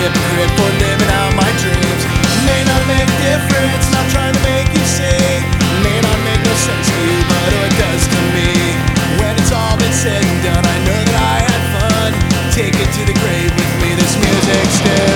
hypocrite for living out my dreams. May not make a difference, not trying to make you see. May not make no sense to you, but it does to me. When it's all been said and done, I know that I had fun. Take it to the grave with me, this music still.